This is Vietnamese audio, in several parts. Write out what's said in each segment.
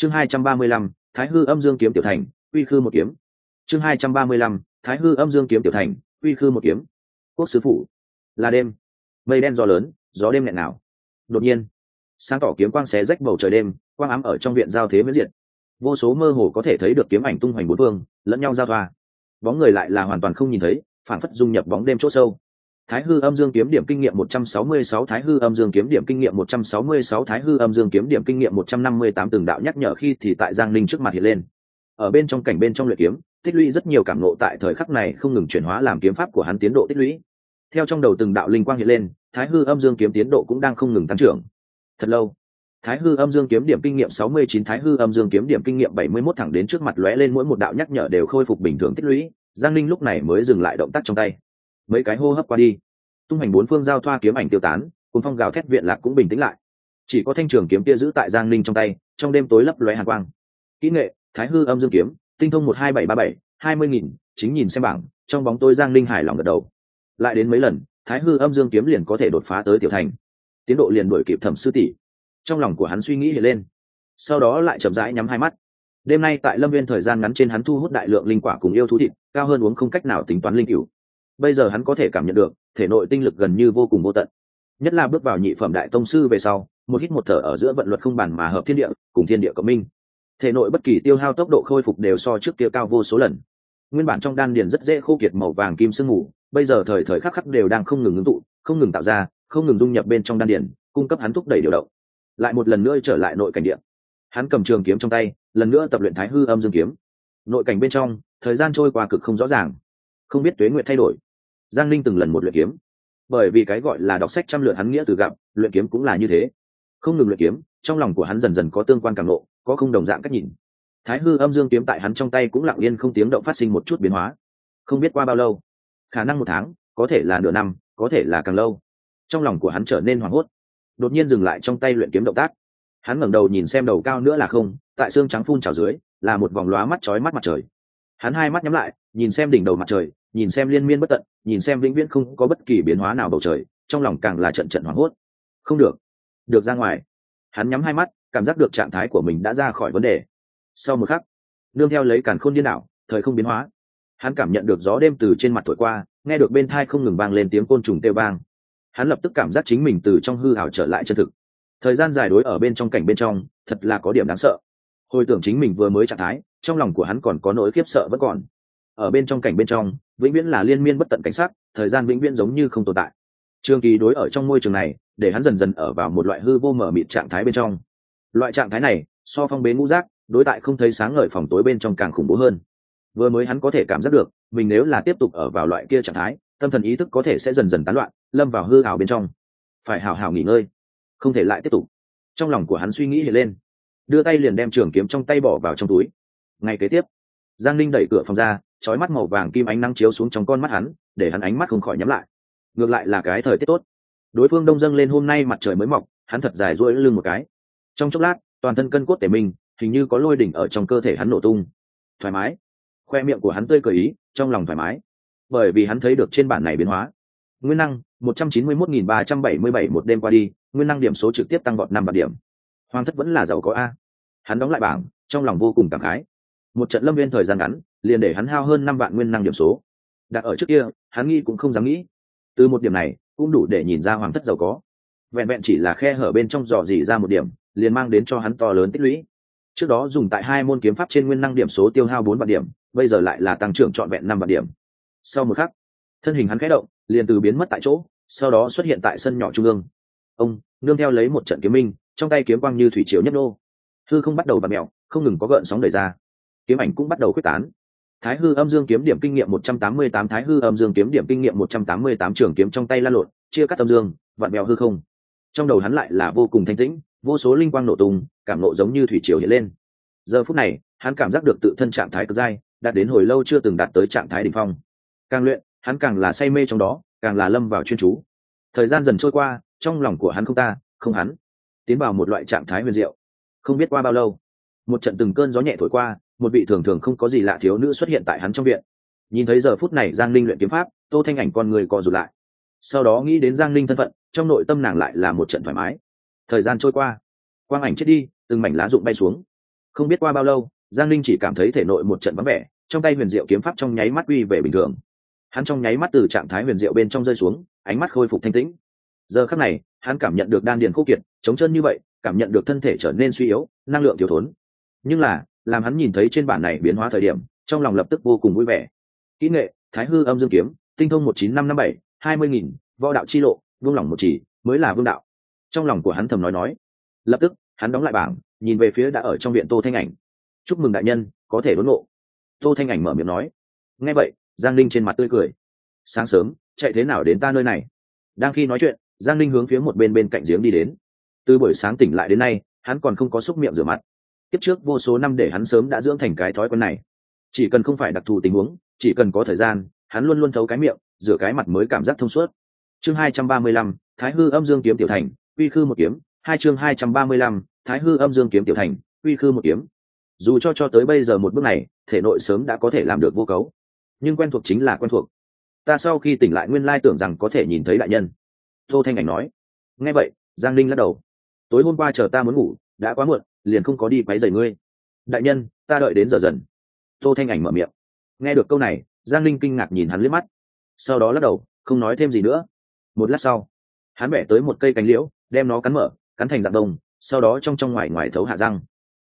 chương hai trăm ba mươi lăm, thái hư âm dương kiếm tiểu thành, uy khư một kiếm. Chương hai trăm ba mươi lăm, thái hư âm dương kiếm tiểu thành, uy khư một kiếm. Quốc sứ phủ. Là đêm. Mây đen gió lớn, gió đêm nhẹ nào đột nhiên, sáng tỏ kiếm quang xé rách bầu trời đêm, quang ám ở trong viện giao thế miễn diện vô số mơ hồ có thể thấy được kiếm ảnh tung hoành bốn phương, lẫn nhau giao thoa. Bóng người lại là hoàn toàn không nhìn thấy phản phất dung nhập bóng đêm chỗ sâu. Thái hư âm dương kiếm điểm kinh nghiệm 166 Thái hư âm dương kiếm điểm kinh nghiệm 166 Thái hư âm dương kiếm điểm kinh nghiệm 158 từng đạo nhắc nhở khi thì tại Giang Linh trước mặt hiện lên. Ở bên trong cảnh bên trong luyện kiếm, tích lũy rất nhiều cảm ngộ tại thời khắc này không ngừng chuyển hóa làm kiếm pháp của hắn tiến độ tích lũy. Theo trong đầu từng đạo linh quang hiện lên, Thái hư âm dương kiếm tiến độ cũng đang không ngừng tăng trưởng. Thật lâu, Thái hư âm dương kiếm điểm kinh nghiệm 69 Thái hư âm dương kiếm điểm kinh nghiệm 71 thẳng đến trước mặt lóe lên mỗi một đạo nhắc nhở đều khôi phục bình thường tích lũy, Giang Linh lúc này mới dừng lại động tác trong tay mấy cái hô hấp qua đi. Tung hành bốn phương giao thoa kiếm ảnh tiêu tán cùng phong gào thét viện lạc cũng bình tĩnh lại. Chỉ có thanh trường kiếm kia giữ tại giang ninh trong tay, trong đêm tối lấp lóe hàn quang. Kỹ nghệ, thái hư âm dương kiếm, tinh thông một hai bảy ba bảy, hai mươi nghìn, chính nhìn xem bảng, trong bóng tôi giang ninh hài lòng gật đầu. Lại đến mấy lần, thái hư âm dương kiếm liền có thể đột phá tới tiểu thành. Tiến độ liền đổi kịp thẩm sư tỷ. Trong lòng của hắn suy nghĩ hiện lên. Sau đó lại chậm rãi nhắm hai mắt. Đêm nay tại lâm viên thời gian ngắn trên hắn thu hút đại lượng linh quả cùng yêu thú thịt, cao hơn uống không cách nào tính toán linh cựu bây giờ hắn có thể cảm nhận được, thể nội tinh lực gần như vô cùng vô tận. Nhất là bước vào nhị phẩm đại tông sư về sau, một hít một thở ở giữa vận luật không bàn mà hợp thiên địa, cùng thiên địa cộng minh. Thể nội bất kỳ tiêu hao tốc độ khôi phục đều so trước kia cao vô số lần. Nguyên bản trong đan điền rất dễ khô kiệt màu vàng kim sương mù, bây giờ thời thời khắc khắc đều đang không ngừng ứng tụ, không ngừng tạo ra, không ngừng dung nhập bên trong đan điền, cung cấp hắn thúc đẩy điều động. Lại một lần nữa trở lại nội cảnh điện hắn cầm trường kiếm trong tay, lần nữa tập luyện thái hư âm dương kiếm. Nội cảnh bên trong, thời gian trôi qua cực không rõ ràng. Không biết tuế nguyện thay đổi giang linh từng lần một luyện kiếm. Bởi vì cái gọi là đọc sách trăm lượt hắn nghĩa từ gặp, luyện kiếm cũng là như thế. Không ngừng luyện kiếm, trong lòng của hắn dần dần có tương quan càng lộ có không đồng dạng cách nhìn. Thái hư âm dương kiếm tại hắn trong tay cũng lặng yên không tiếng động phát sinh một chút biến hóa. Không biết qua bao lâu, khả năng một tháng, có thể là nửa năm, có thể là càng lâu. Trong lòng của hắn trở nên hoảng hốt. Đột nhiên dừng lại trong tay luyện kiếm động tác. Hắn ngẩng đầu nhìn xem đầu cao nữa là không, tại xương trắng phun trào dưới, là một vòng lóa mắt chói mắt mặt trời. Hắn hai mắt nhắm lại, nhìn xem đỉnh đầu mặt trời nhìn xem liên miên bất tận, nhìn xem vĩnh viễn không có bất kỳ biến hóa nào bầu trời, trong lòng càng là trận trận hoảng hốt. Không được được ra ngoài. Hắn nhắm hai mắt, cảm giác được trạng thái của mình đã ra khỏi vấn đề. Sau một khắc, nương theo lấy càn khôn điên đảo, thời không biến hóa, hắn cảm nhận được gió đêm từ trên mặt thổi qua, nghe được bên thai không ngừng vang lên tiếng côn trùng kêu vang. Hắn lập tức cảm giác chính mình từ trong hư ảo trở lại chân thực. Thời gian dài đối ở bên trong cảnh bên trong, thật là có điểm đáng sợ. Hồi tưởng chính mình vừa mới trạng thái, trong lòng của hắn còn có nỗi khiếp sợ vẫn còn ở bên trong cảnh bên trong, vĩnh viễn là liên miên bất tận cảnh sát thời gian vĩnh viễn giống như không tồn tại. Trường kỳ đối ở trong môi trường này, để hắn dần dần ở vào một loại hư vô mở mịt trạng thái bên trong. Loại trạng thái này, so phong bế ngũ giác, đối tại không thấy sáng ngời phòng tối bên trong càng khủng bố hơn. Vừa mới hắn có thể cảm giác được, mình nếu là tiếp tục ở vào loại kia trạng thái, tâm thần ý thức có thể sẽ dần dần tán loạn, lâm vào hư hào bên trong. Phải hào hào nghỉ ngơi, không thể lại tiếp tục. Trong lòng của hắn suy nghĩ hiện lên, đưa tay liền đem trường kiếm trong tay bỏ vào trong túi. Ngay kế tiếp, giang linh đẩy cửa phòng ra trói mắt màu vàng kim ánh nắng chiếu xuống trong con mắt hắn, để hắn ánh mắt không khỏi nhắm lại. Ngược lại là cái thời tiết tốt. Đối phương đông dâng lên hôm nay mặt trời mới mọc, hắn thật dài duỗi lưng một cái. Trong chốc lát, toàn thân cân cốt tể mình, hình như có lôi đỉnh ở trong cơ thể hắn nổ tung. Thoải mái. Khoe miệng của hắn tươi cười ý, trong lòng thoải mái. Bởi vì hắn thấy được trên bản này biến hóa. Nguyên năng, một trăm chín mươi mốt nghìn ba trăm bảy mươi bảy một đêm qua đi, nguyên năng điểm số trực tiếp tăng vọt năm vạn điểm. Hoàng thất vẫn là giàu có a. Hắn đóng lại bảng, trong lòng vô cùng cảm khái. Một trận lâm viên thời gian ngắn liền để hắn hao hơn năm vạn nguyên năng điểm số. Đặt ở trước kia, hắn nghĩ cũng không dám nghĩ. Từ một điểm này, cũng đủ để nhìn ra hoàng thất giàu có. Vẹn vẹn chỉ là khe hở bên trong dò dỉ ra một điểm, liền mang đến cho hắn to lớn tích lũy. Trước đó dùng tại hai môn kiếm pháp trên nguyên năng điểm số tiêu hao bốn vạn điểm, bây giờ lại là tăng trưởng trọn vẹn năm vạn điểm. Sau một khắc, thân hình hắn khẽ động, liền từ biến mất tại chỗ, sau đó xuất hiện tại sân nhỏ trung ương. Ông, nương theo lấy một trận kiếm minh, trong tay kiếm quang như thủy triều nhấp nô. Hư không bắt đầu bật mẹo không ngừng có gợn sóng đẩy ra. Kiếm ảnh cũng bắt đầu quyết tán thái hư âm dương kiếm điểm kinh nghiệm một trăm tám mươi tám, thái hư âm dương kiếm điểm kinh nghiệm một trăm tám mươi tám, trường kiếm trong tay lan lộn, chia cắt âm dương, vặn bèo hư không. Trong đầu hắn lại là vô cùng thanh tĩnh, vô số linh quang nổ tung, cảm nộ giống như thủy triều hiện lên. Giờ phút này, hắn cảm giác được tự thân trạng thái cực dai, đạt đến hồi lâu chưa từng đạt tới trạng thái đỉnh phong. Càng luyện, hắn càng là say mê trong đó, càng là lâm vào chuyên chú. Thời gian dần trôi qua, trong lòng của hắn không ta, không hắn, tiến vào một loại trạng thái huyền diệu. Không biết qua bao lâu, một trận từng cơn gió nhẹ thổi qua một vị thường thường không có gì lạ thiếu nữ xuất hiện tại hắn trong viện. Nhìn thấy giờ phút này giang linh luyện kiếm pháp, tô thanh ảnh con người co rụt lại. Sau đó nghĩ đến giang linh thân phận, trong nội tâm nàng lại là một trận thoải mái. Thời gian trôi qua, quang ảnh chết đi, từng mảnh lá rụng bay xuống. Không biết qua bao lâu, giang linh chỉ cảm thấy thể nội một trận vắng vẻ, trong tay huyền diệu kiếm pháp trong nháy mắt uy về bình thường. Hắn trong nháy mắt từ trạng thái huyền diệu bên trong rơi xuống, ánh mắt khôi phục thanh tĩnh. Giờ khắc này, hắn cảm nhận được đan điền khô kiệt, chống chân như vậy, cảm nhận được thân thể trở nên suy yếu, năng lượng thiếu thốn. Nhưng là làm hắn nhìn thấy trên bản này biến hóa thời điểm, trong lòng lập tức vô cùng vui vẻ. Kỹ nghệ, thái hư âm dương kiếm, tinh thông một chín năm năm bảy, hai mươi nghìn, võ đạo chi lộ, vương lòng một chỉ, mới là vương đạo. Trong lòng của hắn thầm nói nói. Lập tức, hắn đóng lại bảng, nhìn về phía đã ở trong viện tô thanh ảnh. Chúc mừng đại nhân, có thể đốn ngộ. Tô thanh ảnh mở miệng nói. Nghe vậy, giang linh trên mặt tươi cười. Sáng sớm, chạy thế nào đến ta nơi này? Đang khi nói chuyện, giang linh hướng phía một bên bên cạnh giếng đi đến. Từ buổi sáng tỉnh lại đến nay, hắn còn không có xúc miệng rửa mặt tiếp trước vô số năm để hắn sớm đã dưỡng thành cái thói quen này. Chỉ cần không phải đặc thù tình huống, chỉ cần có thời gian, hắn luôn luôn thấu cái miệng, rửa cái mặt mới cảm giác thông suốt. Chương hai trăm ba mươi lăm, thái hư âm dương kiếm tiểu thành uy khư một kiếm. Hai chương hai trăm ba mươi lăm, thái hư âm dương kiếm tiểu thành uy khư một kiếm. Dù cho cho tới bây giờ một bước này, thể nội sớm đã có thể làm được vô cấu. Nhưng quen thuộc chính là quen thuộc. Ta sau khi tỉnh lại nguyên lai tưởng rằng có thể nhìn thấy đại nhân. Tô thanh ảnh nói. Nghe vậy, giang linh lắc đầu. Tối hôm qua chờ ta muốn ngủ, đã quá muộn liền không có đi quấy rầy ngươi. Đại nhân, ta đợi đến giờ dần. Tô thanh ảnh mở miệng. Nghe được câu này, giang linh kinh ngạc nhìn hắn liếc mắt. Sau đó lắc đầu, không nói thêm gì nữa. Một lát sau, hắn bẻ tới một cây cánh liễu, đem nó cắn mở, cắn thành dạng đông, sau đó trong trong ngoài ngoài thấu hạ răng.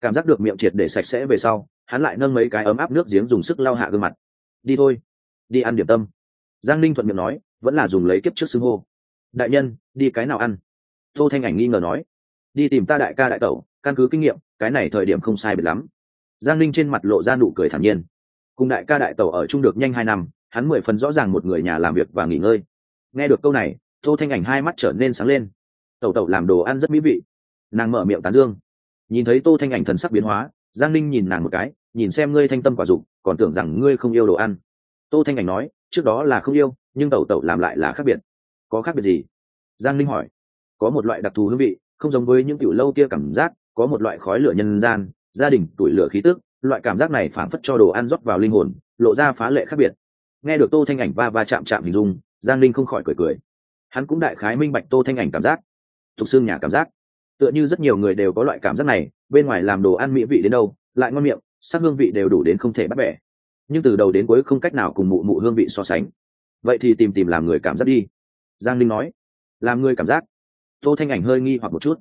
Cảm giác được miệng triệt để sạch sẽ về sau, hắn lại nâng mấy cái ấm áp nước giếng dùng sức lau hạ gương mặt. Đi thôi, đi ăn điểm tâm. Giang linh thuận miệng nói, vẫn là dùng lấy kiếp trước xưng hô. Đại nhân, đi cái nào ăn? Tô thanh ảnh nghi ngờ nói đi tìm ta đại ca đại tẩu, căn cứ kinh nghiệm, cái này thời điểm không sai biệt lắm. Giang linh trên mặt lộ ra nụ cười thản nhiên. Cùng đại ca đại tẩu ở chung được nhanh hai năm, hắn mười phần rõ ràng một người nhà làm việc và nghỉ ngơi. Nghe được câu này, tô thanh ảnh hai mắt trở nên sáng lên. Tẩu tẩu làm đồ ăn rất mỹ vị. Nàng mở miệng tán dương. Nhìn thấy tô thanh ảnh thần sắc biến hóa, giang linh nhìn nàng một cái, nhìn xem ngươi thanh tâm quả dục, còn tưởng rằng ngươi không yêu đồ ăn. Tô thanh ảnh nói, trước đó là không yêu, nhưng tẩu tẩu làm lại là khác biệt. Có khác biệt gì? Giang linh hỏi. Có một loại đặc thù hương vị không giống với những tiểu lâu kia cảm giác, có một loại khói lửa nhân gian, gia đình, tuổi lửa khí tức, loại cảm giác này phảng phất cho đồ ăn rót vào linh hồn, lộ ra phá lệ khác biệt. Nghe được tô thanh ảnh va va chạm chạm hình dung, giang linh không khỏi cười cười. Hắn cũng đại khái minh bạch tô thanh ảnh cảm giác, thuộc xương nhà cảm giác. Tựa như rất nhiều người đều có loại cảm giác này, bên ngoài làm đồ ăn mỹ vị đến đâu, lại ngon miệng, sắc hương vị đều đủ đến không thể bắt bẻ. Nhưng từ đầu đến cuối không cách nào cùng mụ mụ hương vị so sánh. Vậy thì tìm tìm làm người cảm giác đi. Giang linh nói. Làm người cảm giác tô thanh ảnh hơi nghi hoặc một chút.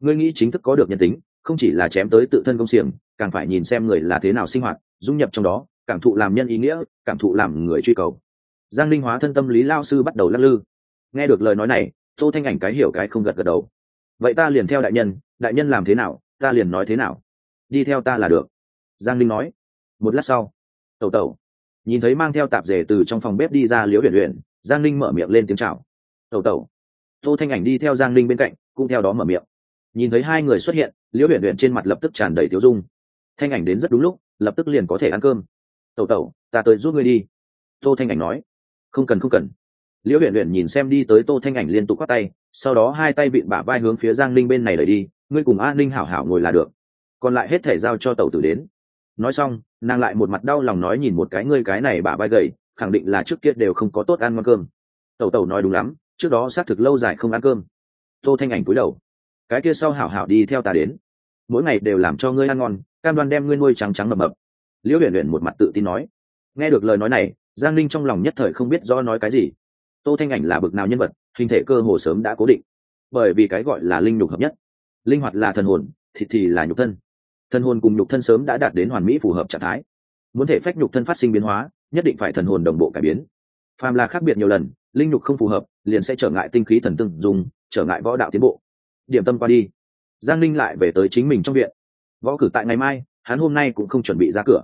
Ngươi nghĩ chính thức có được nhân tính, không chỉ là chém tới tự thân công xiềng, càng phải nhìn xem người là thế nào sinh hoạt, dung nhập trong đó, cảm thụ làm nhân ý nghĩa, cảm thụ làm người truy cầu. Giang linh hóa thân tâm lý lao sư bắt đầu lắc lư. Nghe được lời nói này, tô thanh ảnh cái hiểu cái không gật gật đầu. Vậy ta liền theo đại nhân đại nhân làm thế nào, ta liền nói thế nào. Đi theo ta là được. Giang linh nói. Một lát sau, tẩu tẩu. Nhìn thấy mang theo tạp rể từ trong phòng bếp đi ra liễu huyền huyền giang linh mở miệng lên tiếng chào. Tẩu tẩu tô thanh ảnh đi theo giang linh bên cạnh, cũng theo đó mở miệng. Nhìn thấy hai người xuất hiện, liễu huyện huyện trên mặt lập tức tràn đầy tiêu dung. Thanh ảnh đến rất đúng lúc, lập tức liền có thể ăn cơm. Tẩu tẩu, ta tới giúp ngươi đi. Tô thanh ảnh nói. Không cần không cần. Liễu huyện huyện nhìn xem đi tới tô thanh ảnh liên tục khoác tay, sau đó hai tay vịn bả vai hướng phía giang linh bên này đẩy đi, ngươi cùng an ninh hảo hảo ngồi là được. Còn lại hết thể giao cho tẩu tử đến. Nói xong, nàng lại một mặt đau lòng nói nhìn một cái ngươi cái này bả vai gầy, khẳng định là trước kia đều không có tốt ăn ngon cơm. Tẩu tẩu nói đúng lắm trước đó xác thực lâu dài không ăn cơm. Tô thanh ảnh cúi đầu. Cái kia sau hảo hảo đi theo ta đến. Mỗi ngày đều làm cho ngươi ăn ngon cam đoan đem ngươi nuôi trắng trắng mập mập. Liễu huyền huyền một mặt tự tin nói. Nghe được lời nói này giang linh trong lòng nhất thời không biết do nói cái gì. Tô thanh ảnh là bực nào nhân vật hình thể cơ hồ sớm đã cố định. Bởi vì cái gọi là linh nhục hợp nhất. Linh hoạt là thần hồn thịt thì, là nhục thân. Thần hồn cùng nhục thân sớm đã đạt đến hoàn mỹ phù hợp trạng thái. Muốn thể phách nhục thân phát sinh biến hóa nhất định phải thần hồn đồng bộ cải biến. Phàm là khác biệt nhiều lần linh nhục không phù hợp, liền sẽ trở ngại tinh khí thần tương dùng, trở ngại võ đạo tiến bộ. Điểm tâm qua đi. Giang linh lại về tới chính mình trong viện. Võ cử tại ngày mai, hắn hôm nay cũng không chuẩn bị ra cửa.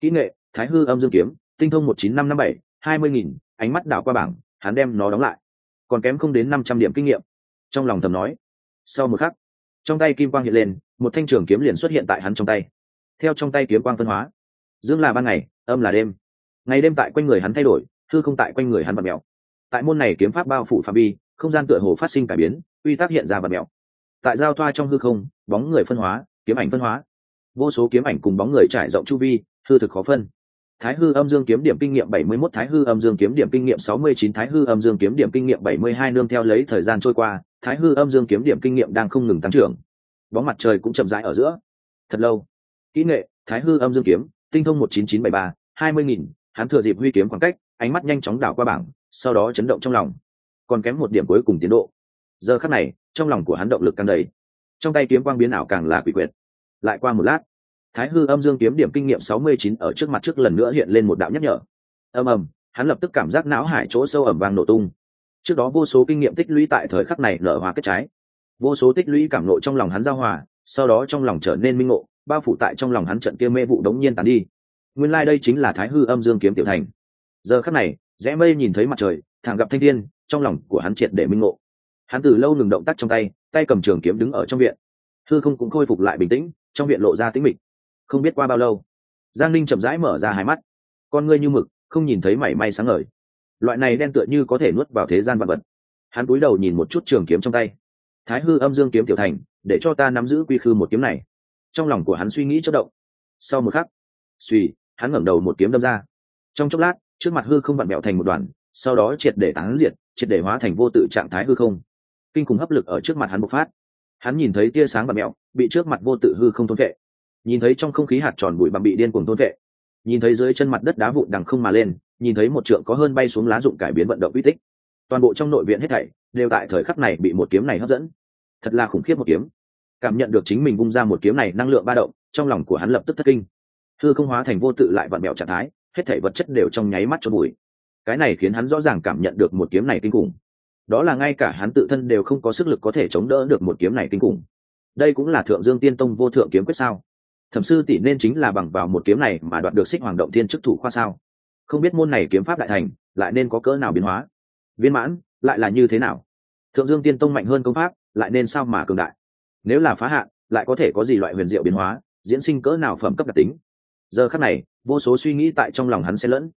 Kỹ nghệ, thái hư âm dương kiếm, tinh thông một chín năm năm bảy, hai mươi nghìn, ánh mắt đảo qua bảng, hắn đem nó đóng lại. Còn kém không đến năm trăm điểm kinh nghiệm. Trong lòng thầm nói. Sau một khắc, trong tay kim quang hiện lên, một thanh trường kiếm liền xuất hiện tại hắn trong tay. Theo trong tay kiếm quang phân hóa. Dương là ban ngày, âm là đêm. Ngày đêm tại quanh người hắn thay đổi thư không tại quanh người hắn bật mèo tại môn này kiếm pháp bao phủ phạm vi không gian tựa hồ phát sinh cải biến uy tắc hiện ra bật mẹo. Tại giao thoa trong hư không bóng người phân hóa kiếm ảnh phân hóa. Vô số kiếm ảnh cùng bóng người trải rộng chu vi hư thực khó phân. Thái hư âm dương kiếm điểm kinh nghiệm 71 Thái hư âm dương kiếm điểm kinh nghiệm 69 Thái hư âm dương kiếm điểm kinh nghiệm 72 nương theo lấy thời gian trôi qua, Thái hư âm dương kiếm điểm kinh nghiệm đang không ngừng tăng trưởng. Bóng mặt trời cũng chậm rãi ở giữa. Thật lâu, kỹ nghệ thái hư âm dương kiếm tinh thông một chín chín bảy ba hai mươi nghìn hắn thừa dịp huy kiếm khoảng cách ánh mắt nhanh chóng đảo qua bảng sau đó chấn động trong lòng. Còn kém một điểm cuối cùng tiến độ. Giờ khắc này, trong lòng của hắn động lực càng đầy. Trong tay kiếm quang biến ảo càng là quỷ quyệt. Lại qua một lát, thái hư âm dương kiếm điểm kinh nghiệm sáu mươi chín ở trước mặt trước lần nữa hiện lên một đạo nhắc nhở. Ầm ầm, hắn lập tức cảm giác não hải chỗ sâu ẩm vàng nổ tung. Trước đó vô số kinh nghiệm tích lũy tại thời khắc này nở hoa kết trái. Vô số tích lũy cảm nộ trong lòng hắn giao hòa, sau đó trong lòng trở nên minh ngộ, bao phủ tại trong lòng hắn trận kia mê vụ đống nhiên tàn đi. Nguyên lai、like、đây chính là thái hư âm dương kiếm tiểu thành. Giờ khắc này rẽ mây nhìn thấy mặt trời, thẳng gặp thanh thiên, trong lòng của hắn triệt để minh ngộ. Hắn từ lâu ngừng động tác trong tay tay cầm trường kiếm đứng ở trong viện. Thư không cũng khôi phục lại bình tĩnh, trong viện lộ ra tĩnh mịch. Không biết qua bao lâu, giang linh chậm rãi mở ra hai mắt. Con ngươi như mực, không nhìn thấy mảy may sáng ngời. Loại này đen tựa như có thể nuốt vào thế gian vật vật. Hắn cúi đầu nhìn một chút trường kiếm trong tay. Thái hư âm dương kiếm tiểu thành, để cho ta nắm giữ quy khư một kiếm này. Trong lòng của hắn suy nghĩ chất động. Sau một khắc, suy, hắn ngẩng đầu một kiếm đâm ra. Trong chốc lát trước mặt hư không vặn mẹo thành một đoàn, sau đó triệt để tán diệt, triệt để hóa thành vô tự trạng thái hư không. Kinh khủng hấp lực ở trước mặt hắn bộc phát. Hắn nhìn thấy tia sáng và mẹo bị trước mặt vô tự hư không thôn vệ. Nhìn thấy trong không khí hạt tròn bụi bặm bị điên cuồng thôn vệ. Nhìn thấy dưới chân mặt đất đá vụn đằng không mà lên, nhìn thấy một trượng có hơn bay xuống lá dụng cải biến vận động uy tích. Toàn bộ trong nội viện hết thảy đều tại thời khắc này bị một kiếm này hấp dẫn. Thật là khủng khiếp một kiếm. Cảm nhận được chính mình bung ra một kiếm này năng lượng ba động, trong lòng của hắn lập tức thất kinh. Hư không hóa thành vô tự lại vặn mẹo trạng thái hết thảy vật chất đều trong nháy mắt cho bụi cái này khiến hắn rõ ràng cảm nhận được một kiếm này kinh khủng. Đó là ngay cả hắn tự thân đều không có sức lực có thể chống đỡ được một kiếm này kinh khủng. Đây cũng là thượng dương tiên tông vô thượng kiếm quyết sao? Thẩm sư tỷ nên chính là bằng vào một kiếm này mà đoạt được xích hoàng động thiên chức thủ khoa sao? Không biết môn này kiếm pháp đại thành, lại nên có cỡ nào biến hóa? Viên mãn, lại là như thế nào? Thượng dương tiên tông mạnh hơn công pháp, lại nên sao mà cường đại? Nếu là phá hạn, lại có thể có gì loại huyền diệu biến hóa, diễn sinh cỡ nào phẩm cấp đặc tính? Giờ khắc này vô số suy nghĩ tại trong lòng hắn sẽ lẫn.